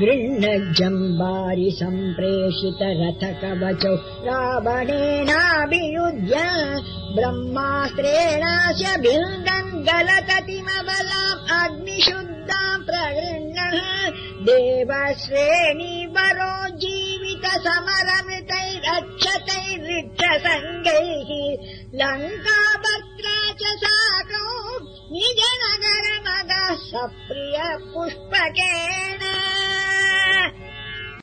गृह्णजम्बारि सम्प्रेषित रथ कवचौ रावणेनाभियुध्य ब्रह्मास्त्रेणास्य बिन्दन् गलततिमबलाम् अग्निशुद्धाम् प्रगृह्णः देवश्रेणी वरो जीवित रक्षतै वृक्षसङ्गैः च साकौ निज नगर मदः सप्रिय पुष्पके